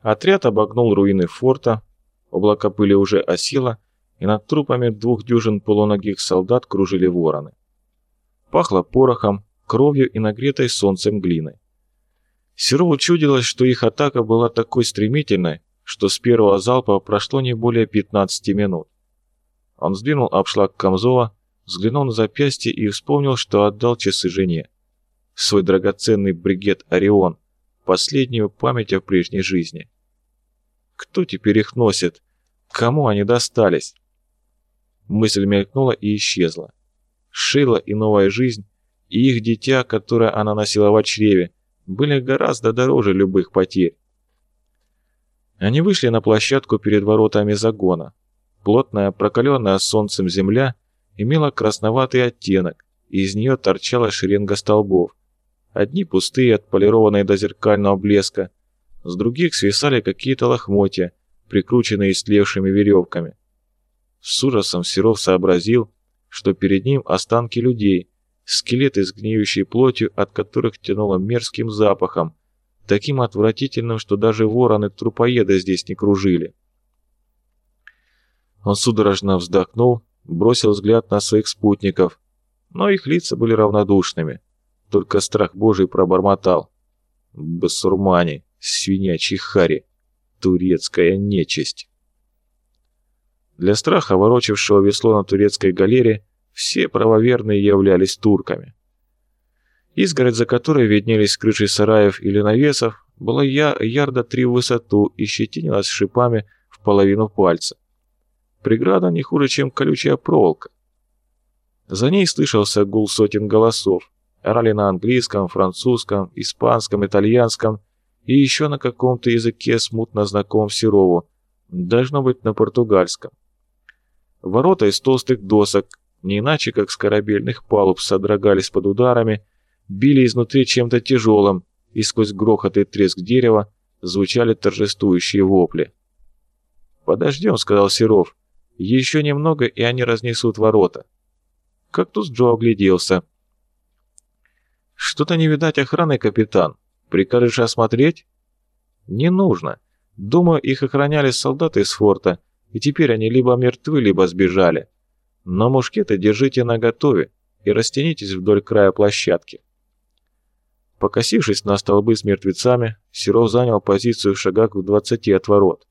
Отряд обогнул руины форта, облако пыли уже осело, и над трупами двух дюжин полуногих солдат кружили вороны. Пахло порохом, кровью и нагретой солнцем глиной. Серову чудилось, что их атака была такой стремительной, что с первого залпа прошло не более 15 минут. Он сдвинул обшлаг камзола, взглянул на запястье и вспомнил, что отдал часы жене. Свой драгоценный бригет «Орион», последнюю память о прежней жизни. Кто теперь их носит? Кому они достались? Мысль мелькнула и исчезла. Шила и новая жизнь, и их дитя, которое она носила в чреве, были гораздо дороже любых потерь. Они вышли на площадку перед воротами загона. Плотная, прокаленная солнцем земля имела красноватый оттенок, и из нее торчала шеренга столбов. Одни пустые, отполированные до зеркального блеска, с других свисали какие-то лохмотья, прикрученные истлевшими веревками. С ужасом Серов сообразил, что перед ним останки людей, скелеты с гниющей плотью, от которых тянуло мерзким запахом, таким отвратительным, что даже вороны-трупоеды здесь не кружили. Он судорожно вздохнул, бросил взгляд на своих спутников, но их лица были равнодушными. Только страх Божий пробормотал. Басурмане, свинячий хари, турецкая нечисть. Для страха, ворочавшего весло на турецкой галере, все правоверные являлись турками. Изгородь, за которой виднелись крыши сараев или навесов, была я ярда три в высоту и щетинилась шипами в половину пальца. Преграда не хуже, чем колючая проволока. За ней слышался гул сотен голосов. Орали на английском, французском, испанском, итальянском и еще на каком-то языке смутно знакомом Серову, должно быть на португальском. Ворота из толстых досок, не иначе как с корабельных палуб, содрогались под ударами, били изнутри чем-то тяжелым, и сквозь грохот и треск дерева звучали торжествующие вопли. «Подождем», — сказал Серов. «Еще немного, и они разнесут ворота». Кактус Джо огляделся. «Что-то не видать охраны, капитан. Прикажешь осмотреть?» «Не нужно. Думаю, их охраняли солдаты из форта, и теперь они либо мертвы, либо сбежали. Но мушкеты держите наготове и растянитесь вдоль края площадки». Покосившись на столбы с мертвецами, Серов занял позицию в шагах в двадцати от ворот.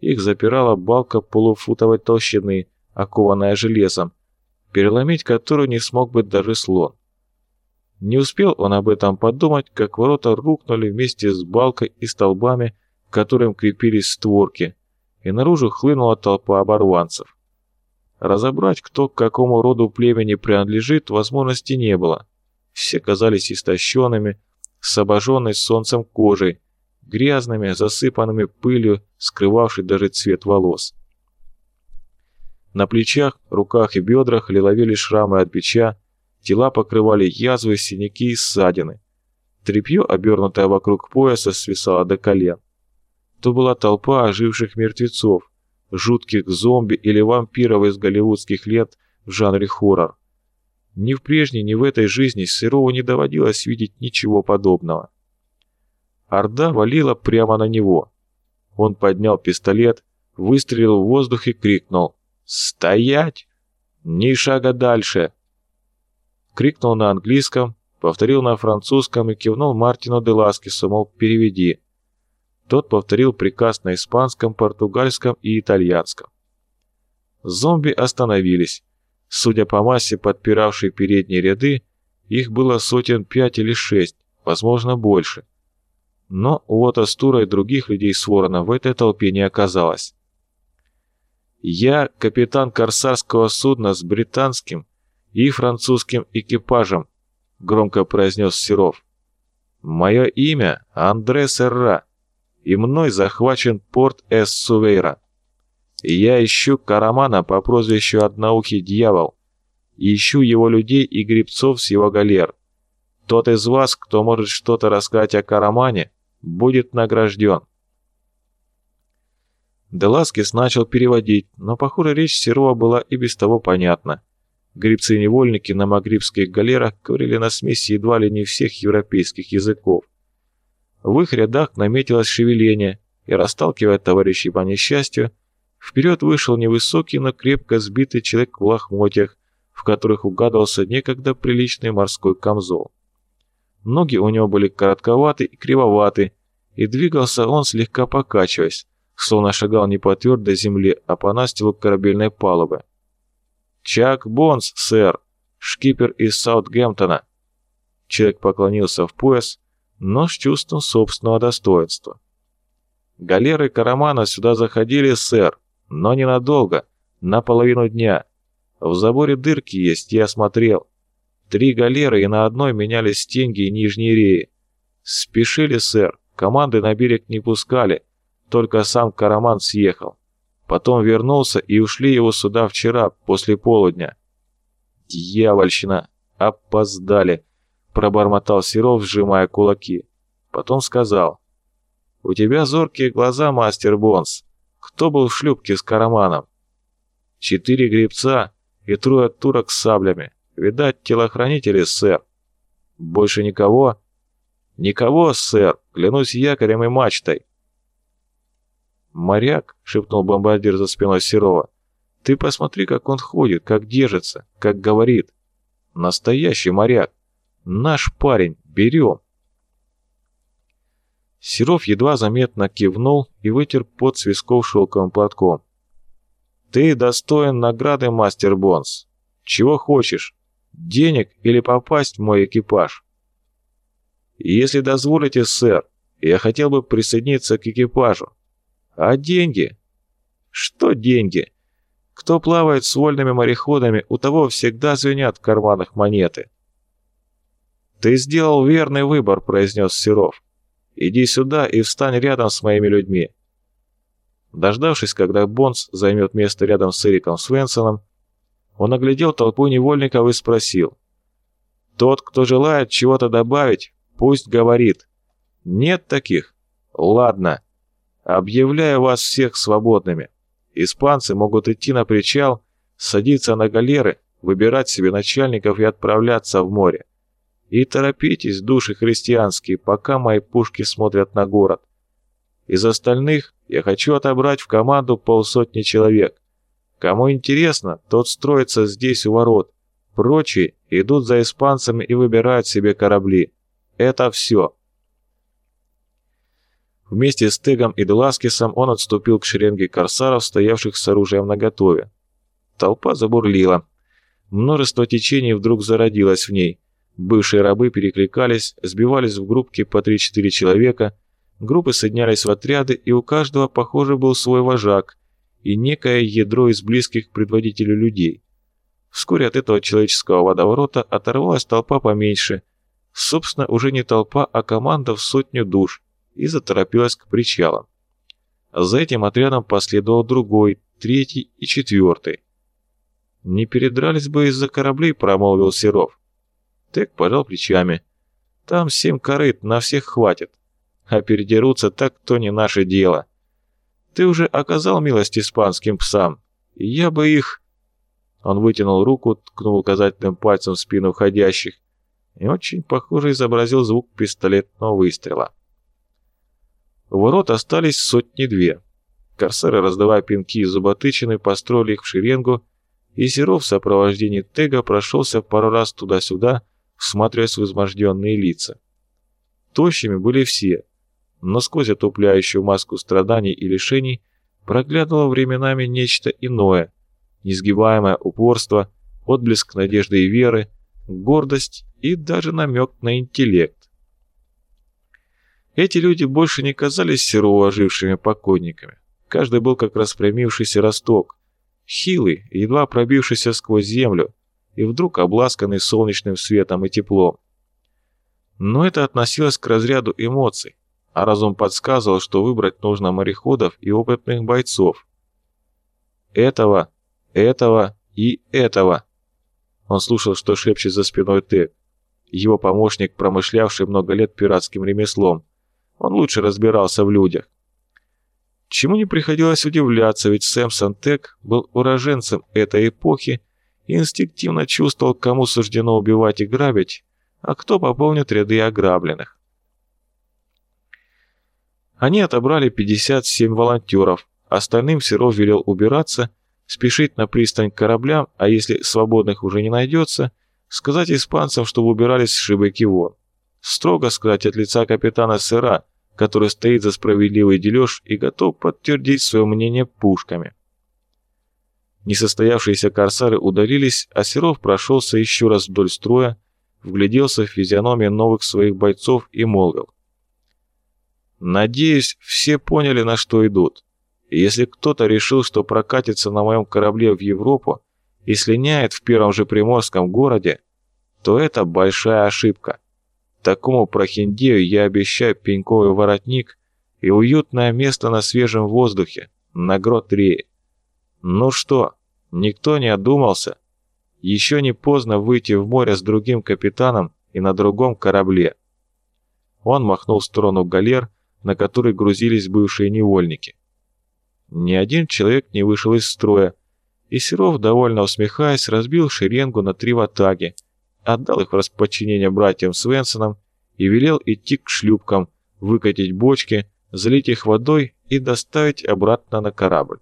Их запирала балка полуфутовой толщины, окованная железом, переломить которую не смог бы даже слон. Не успел он об этом подумать, как ворота рухнули вместе с балкой и столбами, к которым крепились створки, и наружу хлынула толпа оборванцев. Разобрать, кто к какому роду племени принадлежит, возможности не было. Все казались истощенными, с обожженной солнцем кожей, грязными, засыпанными пылью, скрывавшей даже цвет волос. На плечах, руках и бедрах лиловели шрамы от бича, тела покрывали язвы, синяки и ссадины. Трепье, обернутое вокруг пояса, свисало до колен. То была толпа оживших мертвецов, жутких зомби или вампиров из голливудских лет в жанре хоррор. Ни в прежней, ни в этой жизни Серову не доводилось видеть ничего подобного. Орда валила прямо на него. Он поднял пистолет, выстрелил в воздух и крикнул «Стоять! Ни шага дальше!» Крикнул на английском, повторил на французском и кивнул Мартину де Ласкису, мол, переведи. Тот повторил приказ на испанском, португальском и итальянском. Зомби остановились. Судя по массе подпиравшей передние ряды, их было сотен пять или шесть, возможно больше. Но у Отастура и других людей с Ворона в этой толпе не оказалось. «Я капитан корсарского судна с британским и французским экипажем», — громко произнес Серов. «Мое имя Андре Серра, и мной захвачен порт Эс-Сувейра. Я ищу Карамана по прозвищу Одноухий Дьявол. Ищу его людей и грибцов с его галер. Тот из вас, кто может что-то рассказать о Карамане, будет награжден. Деласкис начал переводить, но, похоже, речь Серова была и без того понятна. Грибцы-невольники на магрибских галерах говорили на смеси едва ли не всех европейских языков. В их рядах наметилось шевеление, и, расталкивая товарищей по несчастью, вперед вышел невысокий, но крепко сбитый человек в лохмотьях, в которых угадывался некогда приличный морской камзол. Ноги у него были коротковаты и кривоваты, и двигался он слегка покачиваясь, словно шагал не по твердой земле, а по настилу корабельной палубы. «Чак Бонс, сэр, шкипер из Саутгемптона!» Человек поклонился в пояс, но с чувством собственного достоинства. «Галеры Карамана сюда заходили, сэр, но ненадолго, на половину дня. В заборе дырки есть, я смотрел. Три галеры, и на одной менялись стенги и нижние реи. Спешили, сэр, команды на берег не пускали, только сам Караман съехал. Потом вернулся, и ушли его сюда вчера, после полудня. Дьявольщина! Опоздали! Пробормотал Серов, сжимая кулаки. Потом сказал. «У тебя зоркие глаза, мастер Бонс. Кто был в шлюпке с Караманом?» «Четыре гребца и трое турок с саблями. Видать, телохранители, сэр». «Больше никого?» «Никого, сэр. Клянусь якорем и мачтой». «Моряк», — шепнул бомбардир за спиной Серова, — «ты посмотри, как он ходит, как держится, как говорит. Настоящий моряк. Наш парень, берем». Серов едва заметно кивнул и вытер пот с висков шелковым платком. «Ты достоин награды, мастер Бонс. Чего хочешь? Денег или попасть в мой экипаж?» «Если дозволите, сэр, я хотел бы присоединиться к экипажу. А деньги? Что деньги? Кто плавает с вольными мореходами, у того всегда звенят в карманах монеты. «Ты сделал верный выбор», — произнес Серов. «Иди сюда и встань рядом с моими людьми». Дождавшись, когда Бонс займет место рядом с Эриком Свенсоном, он оглядел толпу невольников и спросил. «Тот, кто желает чего-то добавить, пусть говорит. Нет таких? Ладно. Объявляю вас всех свободными. Испанцы могут идти на причал, садиться на галеры, выбирать себе начальников и отправляться в море. И торопитесь, души христианские, пока мои пушки смотрят на город. Из остальных я хочу отобрать в команду полсотни человек. Кому интересно, тот строится здесь у ворот. Прочие идут за испанцами и выбирают себе корабли. Это все. Вместе с Тегом и Деласкисом он отступил к шеренге корсаров, стоявших с оружием наготове. Толпа забурлила. Множество течений вдруг зародилось в ней. Бывшие рабы перекликались, сбивались в группки по 3-4 человека, группы соединялись в отряды, и у каждого, похоже, был свой вожак и некое ядро из близких к предводителю людей. Вскоре от этого человеческого водоворота оторвалась толпа поменьше. Собственно, уже не толпа, а команда в сотню душ, и заторопилась к причалам. За этим отрядом последовал другой, третий и четвертый. «Не передрались бы из-за кораблей», — промолвил Серов. Тек пожал плечами. «Там семь корыт, на всех хватит. А передерутся так, то не наше дело. Ты уже оказал милость испанским псам. Я бы их...» Он вытянул руку, ткнул указательным пальцем в спину входящих и очень похоже изобразил звук пистолетного выстрела. У ворот остались сотни-две. Корсары, раздавая пинки и зуботычины, построили их в шеренгу, и Серов в сопровождении Тега прошелся пару раз туда-сюда, всматриваясь в изможденные лица. Тощими были все, но сквозь отупляющую маску страданий и лишений проглядывало временами нечто иное, несгибаемое упорство, отблеск надежды и веры, гордость и даже намек на интеллект. Эти люди больше не казались сероуважившими покойниками. Каждый был как распрямившийся росток, хилый, едва пробившийся сквозь землю, и вдруг обласканный солнечным светом и теплом. Но это относилось к разряду эмоций, а разум подсказывал, что выбрать нужно мореходов и опытных бойцов. Этого, этого и этого. Он слушал, что шепчет за спиной Тек, его помощник, промышлявший много лет пиратским ремеслом, он лучше разбирался в людях. Чему не приходилось удивляться, ведь Сэм Сантек был уроженцем этой эпохи и инстинктивно чувствовал, кому суждено убивать и грабить, а кто пополнит ряды ограбленных. Они отобрали 57 волонтеров, остальным Серов велел убираться, спешить на пристань к кораблям, а если свободных уже не найдется, сказать испанцам, чтобы убирались с шибыки вон. Строго сказать от лица капитана Сыра, который стоит за справедливый дележ и готов подтвердить свое мнение пушками. Несостоявшиеся корсары удалились, а Серов прошелся еще раз вдоль строя, вгляделся в физиономии новых своих бойцов и молвил. «Надеюсь, все поняли, на что идут. Если кто-то решил, что прокатится на моем корабле в Европу и слиняет в первом же приморском городе, то это большая ошибка. Такому прохиндею я обещаю пеньковый воротник и уютное место на свежем воздухе, на грот Реи. Ну что, никто не одумался? Еще не поздно выйти в море с другим капитаном и на другом корабле. Он махнул в сторону галер, на который грузились бывшие невольники. Ни один человек не вышел из строя, и Серов, довольно усмехаясь, разбил шеренгу на три ватаги, отдал их в расподчинение братьям Свенсонам и велел идти к шлюпкам, выкатить бочки, залить их водой и доставить обратно на корабль.